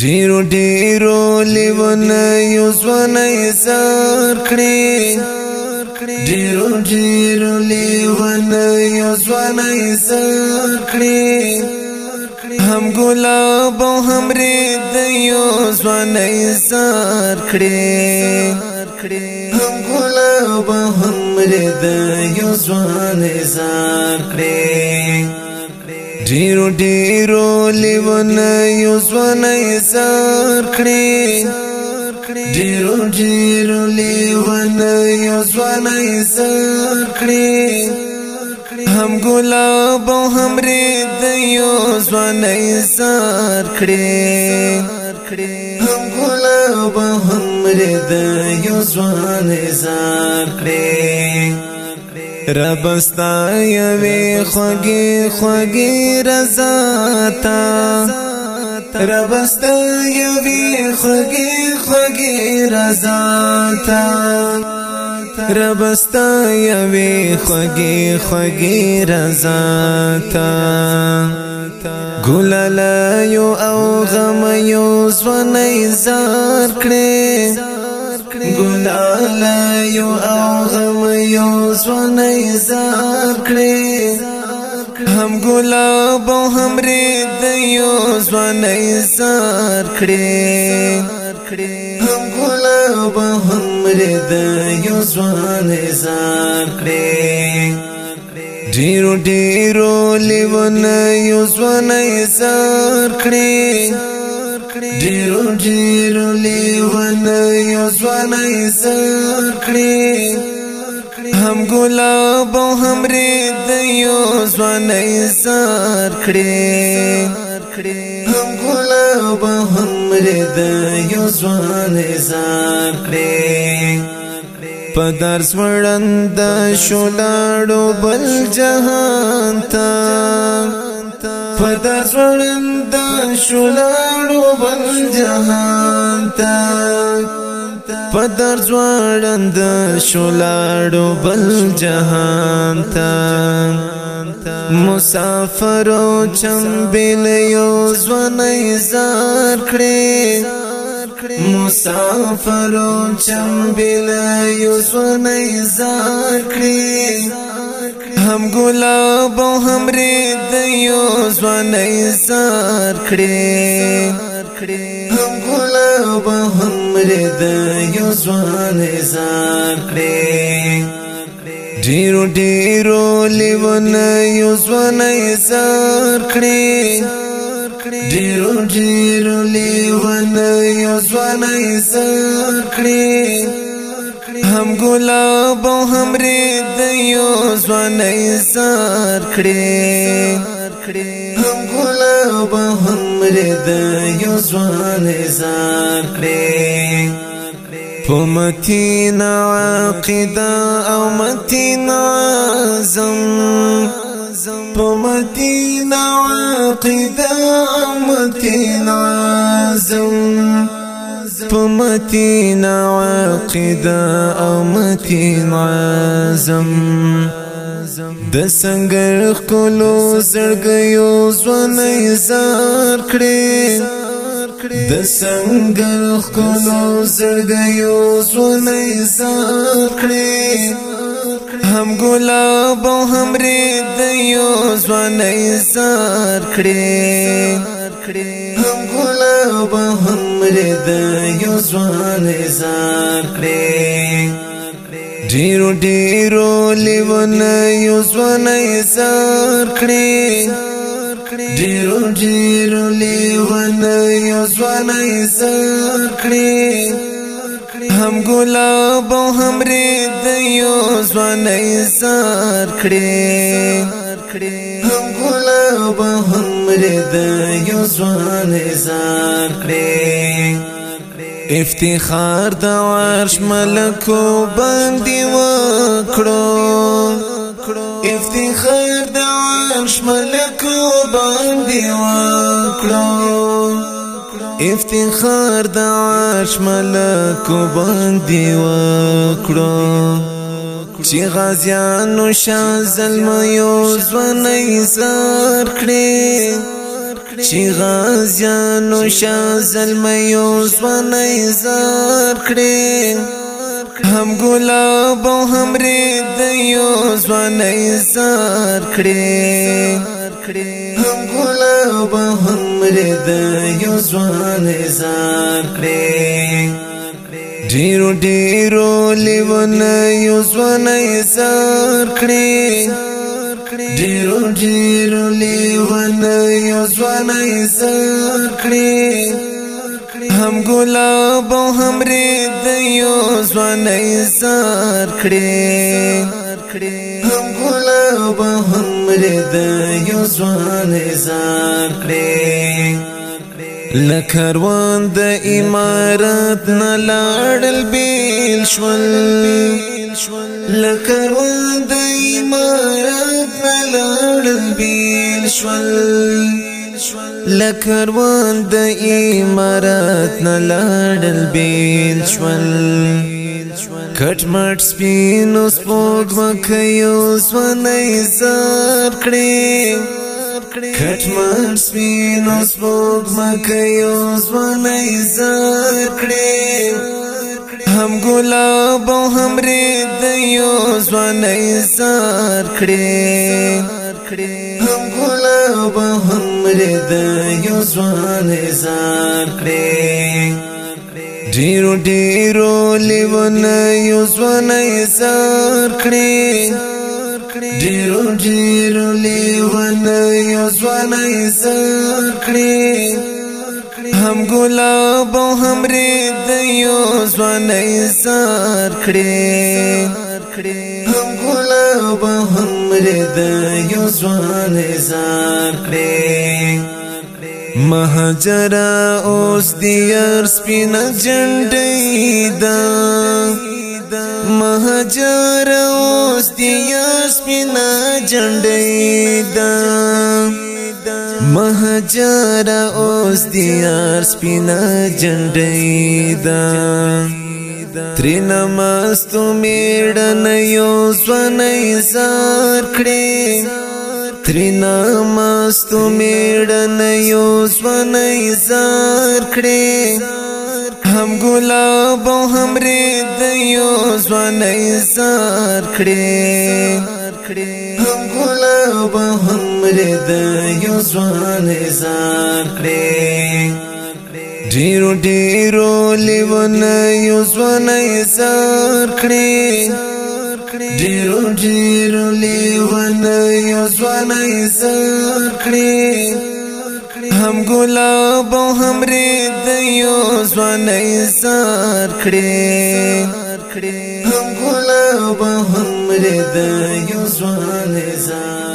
ډیرو ډیرو لیونه یو ځواني زار کړی ډیرو ډیرو لیونه یو ځواني زار کړی هم ګلاب او هم رید یو ځواني زار کړی هم ګلاب او هم رید یو ځواني زار کړی ډیرو ډیرو لیونه یو ځواني سر کړی ډیرو ډیرو لیونه یو ځواني سر کړی هم ګلاب او هم رید یو ځواني سر کړی هم ګلاب او هم رید یو ځواني سر کړی رب استایوي خوږي خوږي رضا تا رب استایوي خوږي خوږي رضا تا رب استایوي خوږي خوږي رضا تا ګلل یو او غم یو ځواني زار کړې ګلل یو او یو ځواني زار کړې هم ګلاب او هم رید یو ځواني زار کړې هم ګلاب او هم رید یو ځواني زار کړې ډیرو ډیرو لیون یو ځواني زار کړې ډیرو ډیرو لیون یو ځواني زار کړې هم ګلاب او هم رید یو ځوان ایزار کړي هم ګلاب او هم رید یو ځوان ایزار کړي پدار سوړند شولاړو بل جهان تا پدار سوړند شولاړو بل جهان تا پدر ځوړند شولاړو بل جهان ته مسافر او چمبل یو ځواني زار کړې مسافر او چمبل یو ځواني زار کړې هم ګلاب او هم رې د یو ځواني زار کړې کړې هم ګلاب هم رد یو ځوان زار کړې ډیرو ډیرو لیون یو ځوان زار کړې ډیرو ډیرو لیون یو ځوان زار کړې هم ګلاب هم رد یو ځوان زار کړې هم ګلاب هم عمر د یو ځوان زار کړې په متین او متین عزم په متین او متین عزم په متین او متین عزم د سنگر کولو زړګيو ځواني زار کړې د سنگر کولو زړګيو ځواني زار کړې هم ګلاب او هم رېد یو ځواني زار کړې هم ګلاب او هم رېد یو ځواني زار کړې ډیرو ډیرو لیون یو ځواني زار کړی ډیرو ډیرو لیون یو ځواني زار کړی هم ګلاب او هم رید یو ځواني زار کړی هم ګلاب او هم رید یو ځواني زار کړی افتخار د عرش ملکو باندې وکړو افتخار د عرش ملکو باندې وکړو افتخار د عرش ملکو باندې وکړو چې غازیانو شان زلمیو ځواني زار کړې چې غازیانو شان زلمیو ځواني زار کړې هم ګلاب او هم ریدیو ځواني زار کړې هم ګلاب او هم ریدیو ځواني زار کړې ډیرو ډیرو لیونه یو ځواني زار کړې کړی ډیرو ډیرو لیونه یو ځواني زر کړی هم ګلاب او هم رید یو ځواني زر کړی هم ګلاب او هم رید یو ځواني زر کړی لکروان د امارت نه لاړل بیل شول لکروان د امارت لړل بیل شول لکروان د امارات نه لړل بیل شول کټ مټ سپین اوس پوغ مخیو سونه زار کړې کټ مټ سپین اوس پوغ مخیو سونه زار کړې هم ګلاب او هم رید یو ځواني زار کړې هم ګلاب او هم رید یو ځواني زار کړې ډیرو ډیرو لیون یو ځواني زار کړې ډیرو ډیرو لیون یو ځواني زار کړې هم ګلاب او هم رید یو ځوان ایزار کړي هم ګلاب او هم رید یو ځوان ایزار کړي مهاجرا اوس دیر سپین جنډې دا مهاجر اوس دیر سپین جنډې دا مهجر اوس دیار سپینا جنډې دا ترن مستو میړن یو ځنې زار کړې ترن مستو میړن یو ځنې زار کړې هم ګلاب هم رې د یو ځنې زار کړې هم ګلاب هم رد یو ځوان زار کړې ډیرو ډیرو لیون یو ځوان زار کړې ډیرو ډیرو لیون یو ځوان زار کړې هم ګلاب هم رد یو ځوان زار کړې کړې هم ګلاب هم رد یو ځوان زان